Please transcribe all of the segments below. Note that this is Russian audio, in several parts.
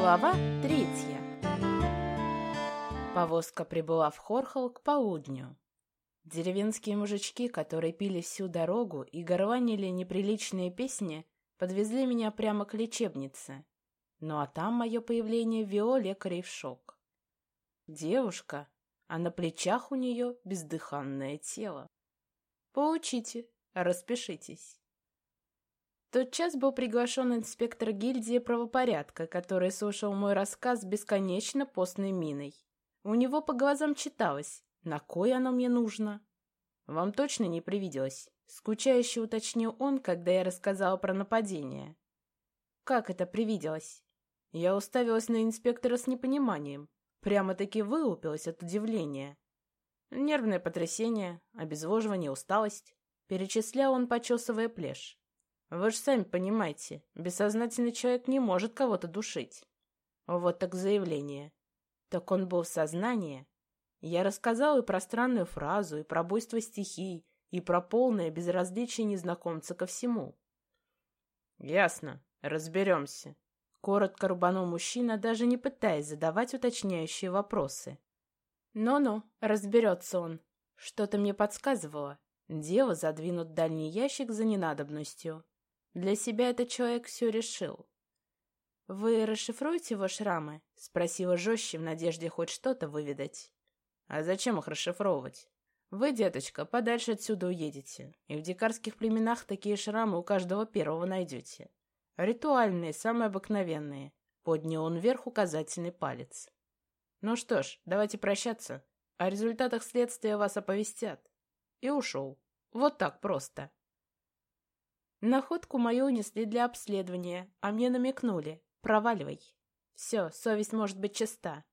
Глава третья. Повозка прибыла в Хорхол к полудню. Деревенские мужички, которые пили всю дорогу и горланили неприличные песни, подвезли меня прямо к лечебнице. Ну а там мое появление ввело лекарей в шок. Девушка, а на плечах у нее бездыханное тело. Получите, распишитесь. В тот час был приглашен инспектор гильдии правопорядка, который слушал мой рассказ бесконечно постной миной. У него по глазам читалось, на кой оно мне нужно. Вам точно не привиделось? Скучающе уточнил он, когда я рассказала про нападение. Как это привиделось? Я уставилась на инспектора с непониманием. Прямо-таки вылупилась от удивления. Нервное потрясение, обезвоживание, усталость. Перечислял он, почесывая плешь. Вы же сами понимаете, бессознательный человек не может кого-то душить. Вот так заявление. Так он был в сознании. Я рассказал и про странную фразу, и про буйство стихий, и про полное безразличие незнакомца ко всему. Ясно, разберемся. Коротко рубанул мужчина, даже не пытаясь задавать уточняющие вопросы. «Ну-ну, разберется он. Что-то мне подсказывало. Дело задвинут дальний ящик за ненадобностью. Для себя этот человек все решил. «Вы расшифруете его шрамы?» — спросила жестче в надежде хоть что-то выведать. «А зачем их расшифровывать? Вы, деточка, подальше отсюда уедете, и в дикарских племенах такие шрамы у каждого первого найдете. Ритуальные, самые обыкновенные», — поднял он вверх указательный палец. «Ну что ж, давайте прощаться. О результатах следствия вас оповестят». И ушел. Вот так просто. Находку мою унесли для обследования, а мне намекнули. Проваливай. Все, совесть может быть чиста.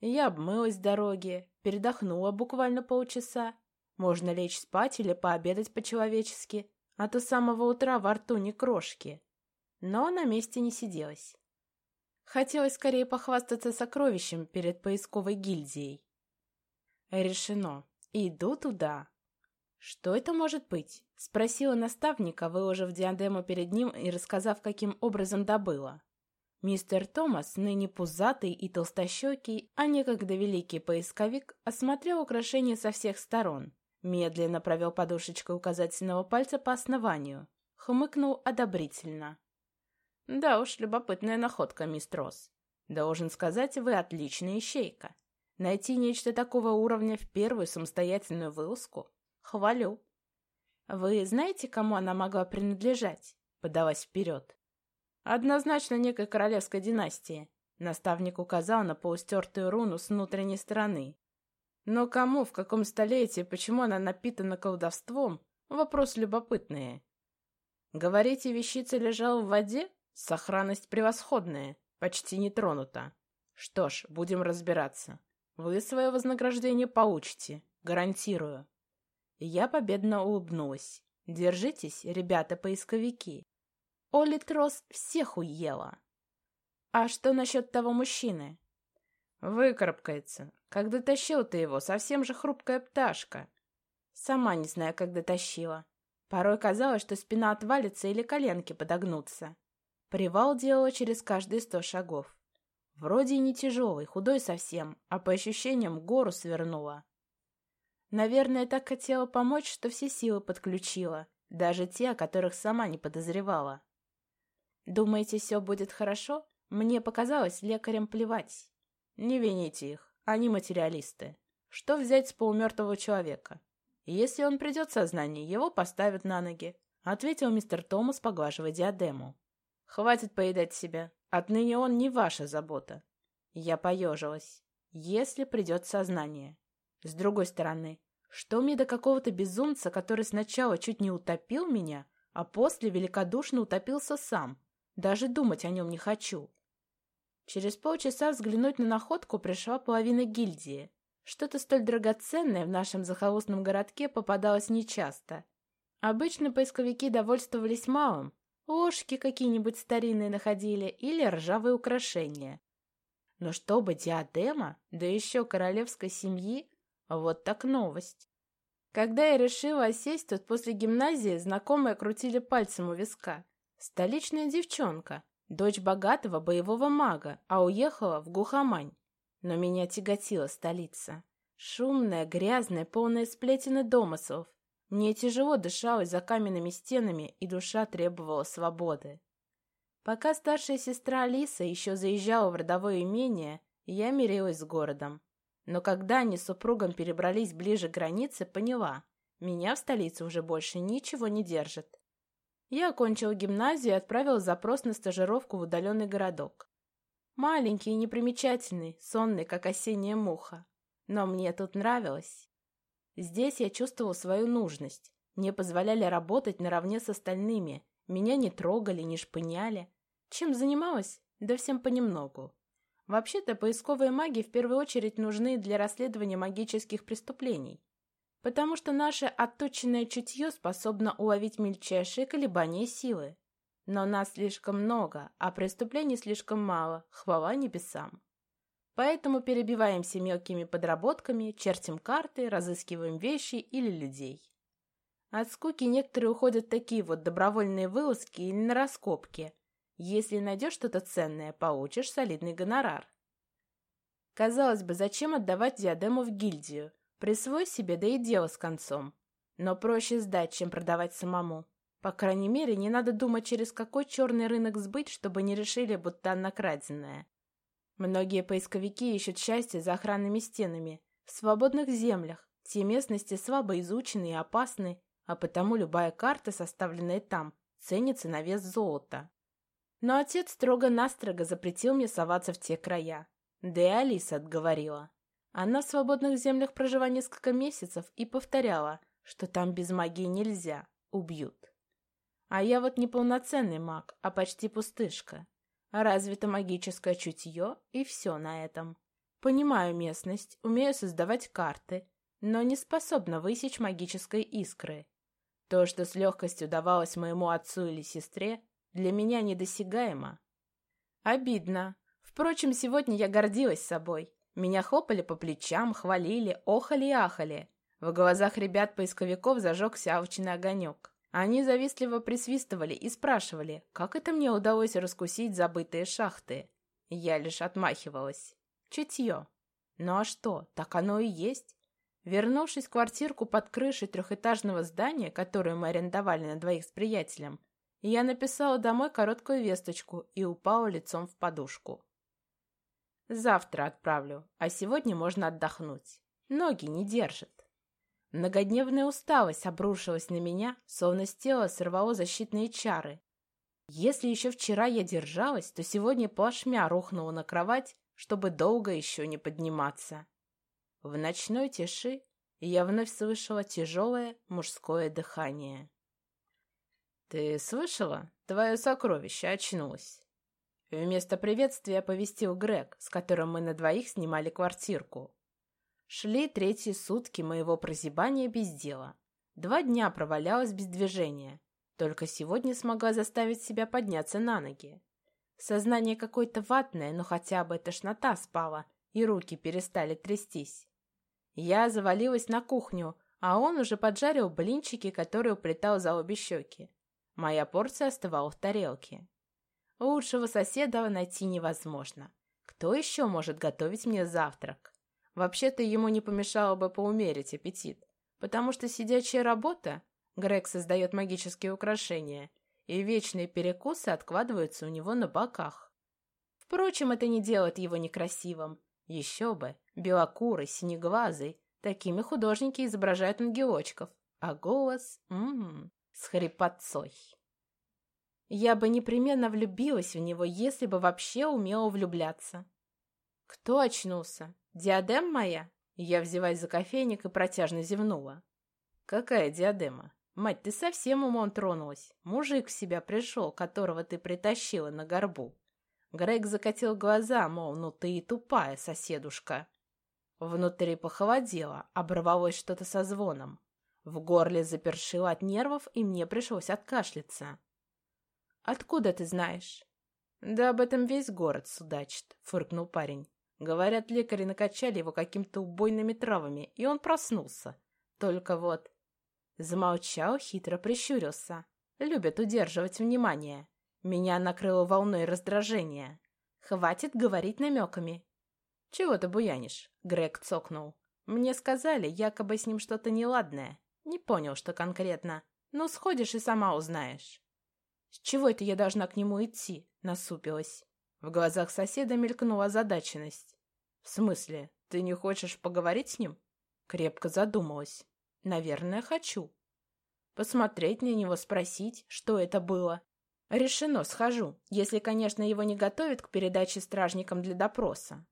Я обмылась с дороги, передохнула буквально полчаса. Можно лечь спать или пообедать по-человечески, а то с самого утра во рту не крошки. Но на месте не сиделась. Хотелось скорее похвастаться сокровищем перед поисковой гильдией. Решено. Иду туда. Что это может быть? Спросила наставника, выложив диадему перед ним и рассказав, каким образом добыла. Мистер Томас, ныне пузатый и толстощекий, а некогда великий поисковик, осмотрел украшение со всех сторон, медленно провел подушечкой указательного пальца по основанию, хмыкнул одобрительно. «Да уж, любопытная находка, мистер Росс. Должен сказать, вы отличная ищейка. Найти нечто такого уровня в первую самостоятельную вылазку? Хвалю». «Вы знаете, кому она могла принадлежать?» — подалась вперед. «Однозначно некой королевской династии», — наставник указал на полустертую руну с внутренней стороны. «Но кому, в каком столетии, почему она напитана колдовством — вопрос любопытный». «Говорите, вещица лежала в воде? Сохранность превосходная, почти не тронута. Что ж, будем разбираться. Вы свое вознаграждение получите, гарантирую». Я победно улыбнулась. «Держитесь, ребята-поисковики. Оли Трос всех уела». «А что насчет того мужчины?» «Выкарабкается. Когда тащил ты его, совсем же хрупкая пташка». «Сама не знаю, когда тащила. Порой казалось, что спина отвалится или коленки подогнутся. Привал делала через каждые сто шагов. Вроде и не тяжелый, худой совсем, а по ощущениям гору свернула. Наверное, так хотела помочь, что все силы подключила, даже те, о которых сама не подозревала. Думаете, все будет хорошо? Мне показалось, лекарям плевать. Не вините их, они материалисты. Что взять с полумертвого человека? Если он придет в сознание, его поставят на ноги, ответил мистер Томас, поглаживая диадему. Хватит поедать себя. Отныне он не ваша забота. Я поежилась. Если придет сознание. С другой стороны, что мне до какого-то безумца, который сначала чуть не утопил меня, а после великодушно утопился сам? Даже думать о нем не хочу. Через полчаса взглянуть на находку пришла половина гильдии. Что-то столь драгоценное в нашем захолустном городке попадалось нечасто. Обычно поисковики довольствовались малым. Ложки какие-нибудь старинные находили или ржавые украшения. Но чтобы диадема, да еще королевской семьи, вот так новость. Когда я решила осесть, тут после гимназии знакомые крутили пальцем у виска. Столичная девчонка, Дочь богатого боевого мага, а уехала в Гухамань. Но меня тяготила столица. Шумная, грязная, полная сплетен и домыслов. Мне тяжело дышалось за каменными стенами, и душа требовала свободы. Пока старшая сестра Алиса еще заезжала в родовое имение, я мирилась с городом. Но когда они с супругом перебрались ближе к границе, поняла, меня в столице уже больше ничего не держит. Я окончила гимназию и отправила запрос на стажировку в удаленный городок. Маленький и непримечательный, сонный, как осенняя муха. Но мне тут нравилось. Здесь я чувствовала свою нужность. Мне позволяли работать наравне с остальными. Меня не трогали, не шпыняли. Чем занималась? Да всем понемногу. Вообще-то поисковые маги в первую очередь нужны для расследования магических преступлений. Потому что наше отточенное чутье способно уловить мельчайшие колебания силы. Но нас слишком много, а преступлений слишком мало, хвала небесам. Поэтому перебиваемся мелкими подработками, чертим карты, разыскиваем вещи или людей. От скуки некоторые уходят такие вот добровольные вылазки или на раскопки. Если найдешь что-то ценное, получишь солидный гонорар. Казалось бы, зачем отдавать диадему в гильдию? Присвой себе, да и дело с концом. Но проще сдать, чем продавать самому. По крайней мере, не надо думать, через какой черный рынок сбыть, чтобы не решили, будто она краденая. Многие поисковики ищут счастье за охранными стенами, в свободных землях. Те местности слабо изучены и опасны, а потому любая карта, составленная там, ценится на вес золота. Но отец строго-настрого запретил мне соваться в те края. Да и Алиса отговорила. Она в свободных землях прожила несколько месяцев и повторяла, что там без магии нельзя, убьют. А я вот не полноценный маг, а почти пустышка. Развито магическое чутье, и все на этом. Понимаю местность, умею создавать карты, но не способна высечь магической искры. То, что с легкостью давалось моему отцу или сестре, для меня недосягаемо. Обидно. Впрочем, сегодня я гордилась собой. Меня хлопали по плечам, хвалили, охали и ахали. В глазах ребят-поисковиков зажегся алчный огонек. Они завистливо присвистывали и спрашивали, как это мне удалось раскусить забытые шахты. Я лишь отмахивалась. Чутье. Ну а что, так оно и есть. Вернувшись в квартирку под крышей трехэтажного здания, которую мы арендовали на двоих с приятелем, я написала домой короткую весточку и упала лицом в подушку. Завтра отправлю, а сегодня можно отдохнуть. Ноги не держат. Многодневная усталость обрушилась на меня, словно с тела сорвало защитные чары. Если еще вчера я держалась, то сегодня плашмя рухнула на кровать, чтобы долго еще не подниматься. В ночной тиши я вновь слышала тяжелое мужское дыхание. «Ты слышала? Твое сокровище очнулось!» Вместо приветствия оповестил Грег, с которым мы на двоих снимали квартирку. Шли третьи сутки моего прозябания без дела. Два дня провалялась без движения. Только сегодня смогла заставить себя подняться на ноги. Сознание какое-то ватное, но хотя бы тошнота спала, и руки перестали трястись. Я завалилась на кухню, а он уже поджарил блинчики, которые уплетал за обе щеки. Моя порция остывала в тарелке. Лучшего соседа найти невозможно. Кто еще может готовить мне завтрак? Вообще-то ему не помешало бы поумерить аппетит, потому что сидячая работа, Грег создает магические украшения, и вечные перекусы откладываются у него на боках. Впрочем, это не делает его некрасивым. Еще бы, белокурый, синеглазый, такими художники изображают ангелочков, а голос, ммм, с хрипотцой. Я бы непременно влюбилась в него, если бы вообще умела влюбляться. Кто очнулся? «Диадема моя?» Я взялась за кофейник и протяжно зевнула. «Какая диадема? Мать, ты совсем умом тронулась. Мужик в себя пришел, которого ты притащила на горбу». Грег закатил глаза, мол, ну ты и тупая, соседушка. Внутри похолодело, оборвалось что-то со звоном. В горле запершило от нервов, и мне пришлось откашляться. «Откуда ты знаешь?» «Да об этом весь город судачит», — фыркнул парень. Говорят, лекари накачали его какими-то убойными травами, и он проснулся. Только вот... Замолчал, хитро прищурился. Любят удерживать внимание. Меня накрыло волной раздражения. Хватит говорить намеками. «Чего ты буянишь?» — Грег цокнул. «Мне сказали, якобы с ним что-то неладное. Не понял, что конкретно. Ну, сходишь и сама узнаешь». «С чего это я должна к нему идти?» — насупилась. В глазах соседа мелькнула озадаченность. «В смысле, ты не хочешь поговорить с ним?» Крепко задумалась. «Наверное, хочу». Посмотреть на него, спросить, что это было. Решено, схожу, если, конечно, его не готовят к передаче стражникам для допроса.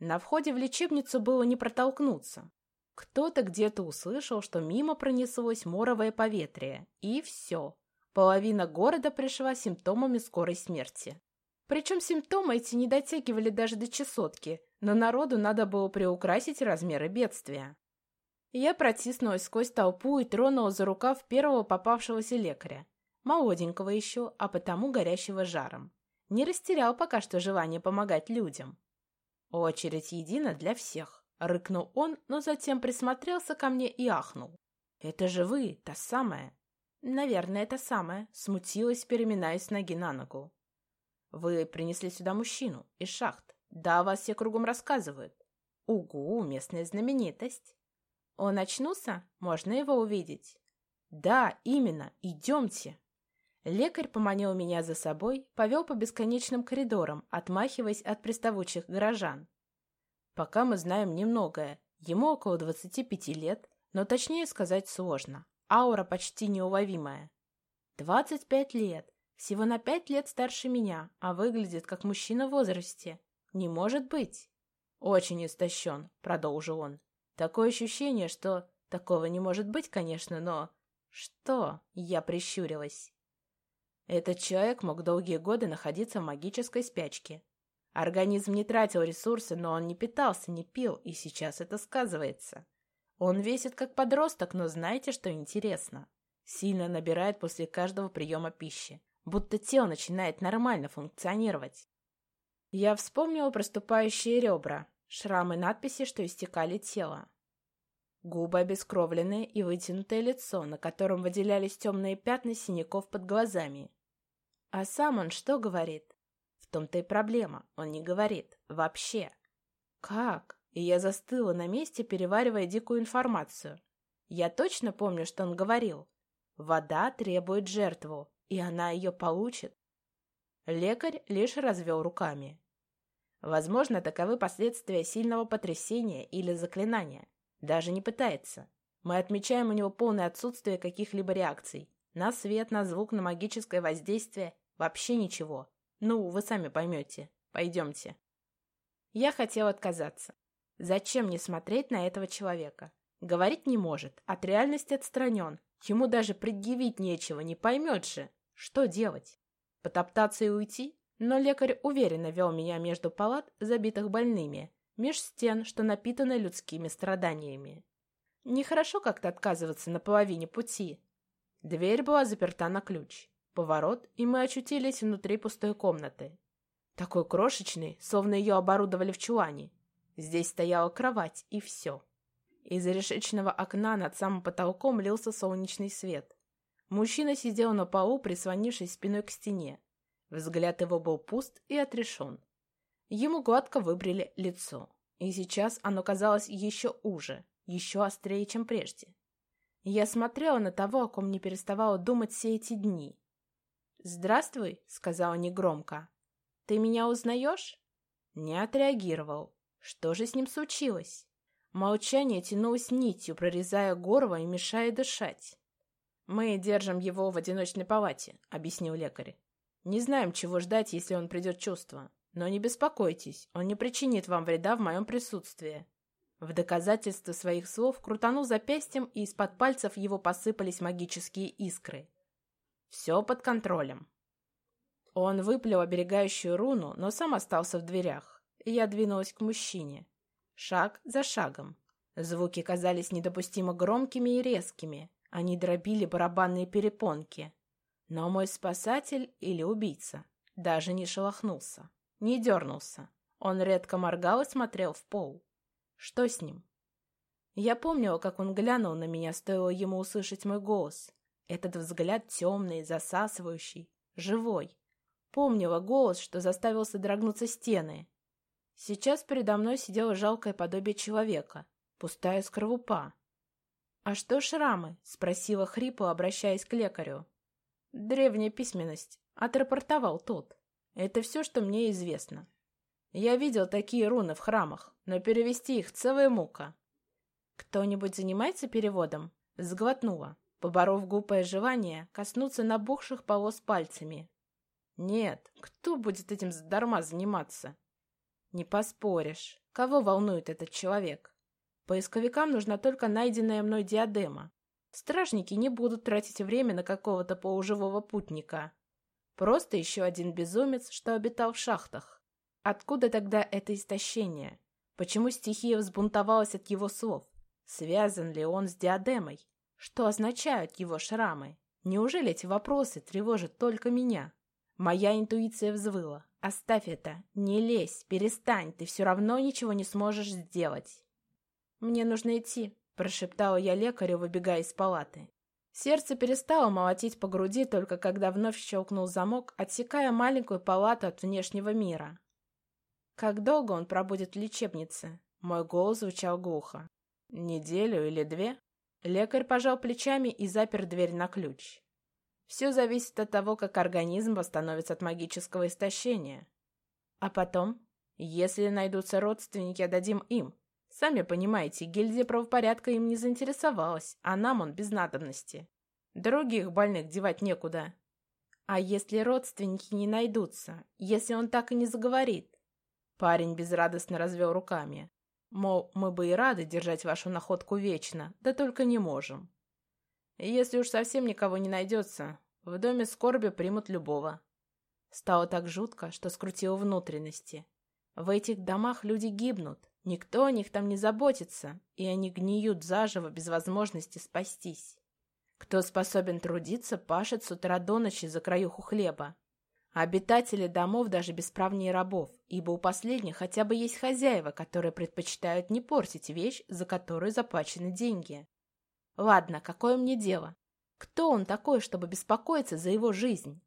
На входе в лечебницу было не протолкнуться. Кто-то где-то услышал, что мимо пронеслось моровое поветрие, и все. Половина города пришла симптомами скорой смерти. Причем симптомы эти не дотягивали даже до чесотки, но народу надо было приукрасить размеры бедствия. Я протиснулась сквозь толпу и тронула за рукав первого попавшегося лекаря. Молоденького еще, а потому горящего жаром. Не растерял пока что желание помогать людям. Очередь едина для всех. Рыкнул он, но затем присмотрелся ко мне и ахнул. «Это же вы, та самая!» «Наверное, это самое», — смутилась, переминаясь ноги на ногу. «Вы принесли сюда мужчину из шахт. Да, вас все кругом рассказывают. Угу, местная знаменитость. Он очнулся? Можно его увидеть?» «Да, именно. Идемте». Лекарь поманил меня за собой, повел по бесконечным коридорам, отмахиваясь от приставучих горожан. Пока мы знаем немногое. Ему около двадцати пяти лет, но точнее сказать сложно. Аура почти неуловимая. Двадцать пять лет. Всего на пять лет старше меня, а выглядит как мужчина в возрасте. Не может быть. Очень истощен, продолжил он. Такое ощущение, что... Такого не может быть, конечно, но... Что? Я прищурилась. Этот человек мог долгие годы находиться в магической спячке. Организм не тратил ресурсы, но он не питался, не пил, и сейчас это сказывается. Он весит как подросток, но знаете, что интересно? Сильно набирает после каждого приема пищи. Будто тело начинает нормально функционировать. Я вспомнила проступающие ребра, шрамы надписи, что истекали тело. Губы обескровленные и вытянутое лицо, на котором выделялись темные пятна синяков под глазами. А сам он что говорит? Том-то и проблема, он не говорит. Вообще. Как? и я застыла на месте, переваривая дикую информацию. Я точно помню, что он говорил. Вода требует жертву, и она ее получит. Лекарь лишь развел руками. Возможно, таковы последствия сильного потрясения или заклинания. Даже не пытается. Мы отмечаем у него полное отсутствие каких-либо реакций. На свет, на звук, на магическое воздействие. Вообще ничего. Ну, вы сами поймете. Пойдемте. Я хотел отказаться. Зачем мне смотреть на этого человека? Говорить не может, от реальности отстранен. Ему даже предъявить нечего, не поймет же. Что делать? Потоптаться и уйти? Но лекарь уверенно вел меня между палат, забитых больными, меж стен, что напитаны людскими страданиями. Нехорошо как-то отказываться на половине пути. Дверь была заперта на ключ. Поворот, и мы очутились внутри пустой комнаты. Такой крошечный, словно ее оборудовали в чулане. Здесь стояла кровать, и все. Из решечного окна над самым потолком лился солнечный свет. Мужчина сидел на полу, прислонившись спиной к стене. Взгляд его был пуст и отрешен. Ему гладко выбрили лицо, и сейчас оно казалось еще уже, еще острее, чем прежде. Я смотрела на того, о ком не переставала думать все эти дни. «Здравствуй», — сказала негромко. «Ты меня узнаешь?» Не отреагировал. Что же с ним случилось? Молчание тянулось нитью, прорезая горло и мешая дышать. «Мы держим его в одиночной палате», — объяснил лекарь. «Не знаем, чего ждать, если он придет чувство. Но не беспокойтесь, он не причинит вам вреда в моем присутствии». В доказательство своих слов крутанул запястьем, и из-под пальцев его посыпались магические искры. Все под контролем. Он выплел оберегающую руну, но сам остался в дверях я двинулась к мужчине. Шаг за шагом. Звуки казались недопустимо громкими и резкими. Они дробили барабанные перепонки. Но мой спасатель или убийца даже не шелохнулся, не дернулся. Он редко моргал и смотрел в пол. Что с ним? Я помнила, как он глянул на меня, стоило ему услышать мой голос. Этот взгляд темный, засасывающий, живой. помнила голос, что заставил содрогнуться стены. Сейчас передо мной сидело жалкое подобие человека, пустая скорлупа. «А что шрамы?» — спросила хрипло, обращаясь к лекарю. «Древняя письменность», — отрапортовал тот. «Это все, что мне известно. Я видел такие руны в храмах, но перевести их — целая мука». «Кто-нибудь занимается переводом?» — сглотнула, поборов глупое желание коснуться набухших полос пальцами. «Нет, кто будет этим задарма заниматься?» Не поспоришь. Кого волнует этот человек? Поисковикам нужна только найденная мной диадема. Стражники не будут тратить время на какого-то полуживого путника. Просто еще один безумец, что обитал в шахтах. Откуда тогда это истощение? Почему стихия взбунтовалась от его слов? Связан ли он с диадемой? Что означают его шрамы? Неужели эти вопросы тревожат только меня? Моя интуиция взвыла. Оставь это. Не лезь, перестань, ты все равно ничего не сможешь сделать. Мне нужно идти, прошептала я лекарю, выбегая из палаты. Сердце перестало молотить по груди, только когда вновь щелкнул замок, отсекая маленькую палату от внешнего мира. Как долго он пробудет в лечебнице? Мой голос звучал глухо. Неделю или две? Лекарь пожал плечами и запер дверь на ключ. Все зависит от того, как организм восстановится от магического истощения. А потом, если найдутся родственники, отдадим им. Сами понимаете, гильдия правопорядка им не заинтересовалась, а нам он без надобности. Других больных девать некуда. А если родственники не найдутся? Если он так и не заговорит? Парень безрадостно развел руками. Мол, мы бы и рады держать вашу находку вечно, да только не можем. Если уж совсем никого не найдется, в доме скорби примут любого. Стало так жутко, что скрутило внутренности. В этих домах люди гибнут, никто о них там не заботится, и они гниют заживо без возможности спастись. Кто способен трудиться, пашет с утра до ночи за краюху хлеба. Обитатели домов даже бесправнее рабов, ибо у последних хотя бы есть хозяева, которые предпочитают не портить вещь, за которую заплачены деньги. Ладно, какое мне дело? Кто он такой, чтобы беспокоиться за его жизнь?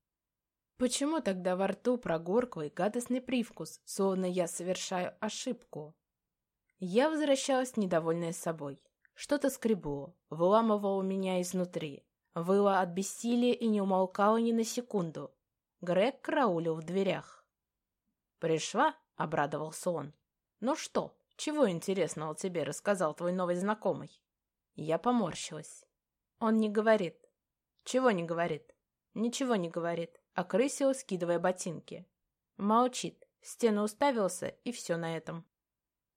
Почему тогда во рту прогорклый гадостный привкус, словно я совершаю ошибку? Я возвращалась недовольная собой. Что-то скребло, выламывало меня изнутри, выла от бессилия и не умолкало ни на секунду. Грег краулил в дверях. «Пришла?» — обрадовался он. «Ну что, чего интересного тебе рассказал твой новый знакомый?» Я поморщилась. Он не говорит. Чего не говорит? Ничего не говорит. Окрысил, скидывая ботинки. Молчит. стену уставился, и все на этом.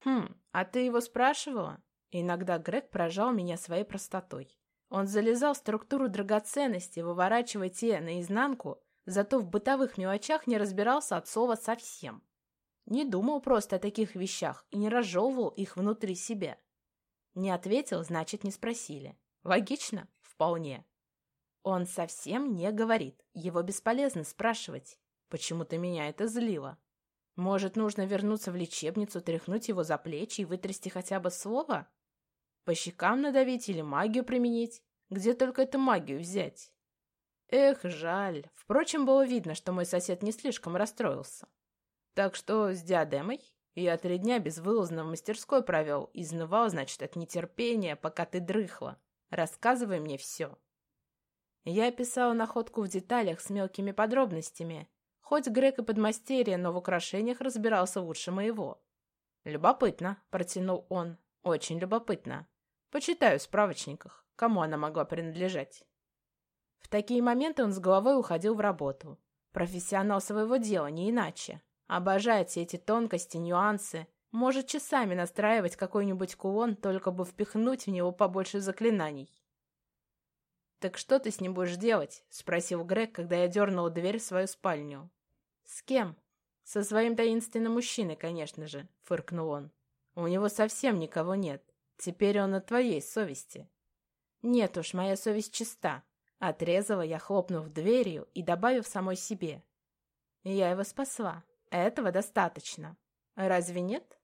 Хм, а ты его спрашивала? Иногда Грег поражал меня своей простотой. Он залезал в структуру драгоценностей, выворачивая те наизнанку, зато в бытовых мелочах не разбирался от слова совсем. Не думал просто о таких вещах и не разжевывал их внутри себя. Не ответил, значит, не спросили. Логично? Вполне. Он совсем не говорит. Его бесполезно спрашивать. Почему-то меня это злило. Может, нужно вернуться в лечебницу, тряхнуть его за плечи и вытрясти хотя бы слово? По щекам надавить или магию применить? Где только эту магию взять? Эх, жаль. Впрочем, было видно, что мой сосед не слишком расстроился. Так что с диадемой я три дня безвылазно в мастерской провел, изнывал, значит, от нетерпения, пока ты дрыхла. Рассказывай мне все. Я описала находку в деталях с мелкими подробностями. Хоть Грек и подмастерье, но в украшениях разбирался лучше моего. «Любопытно», — протянул он. «Очень любопытно. Почитаю в справочниках, кому она могла принадлежать». В такие моменты он с головой уходил в работу. Профессионал своего дела, не иначе. Обожает все эти тонкости, нюансы. Может часами настраивать какой-нибудь кулон, только бы впихнуть в него побольше заклинаний. «Так что ты с ним будешь делать?» — спросил Грег, когда я дернула дверь в свою спальню. «С кем?» «Со своим таинственным мужчиной, конечно же», — фыркнул он. «У него совсем никого нет. Теперь он на твоей совести». «Нет уж, моя совесть чиста», — отрезала я, хлопнув дверью и добавив самой себе. «Я его спасла. Этого достаточно. Разве нет?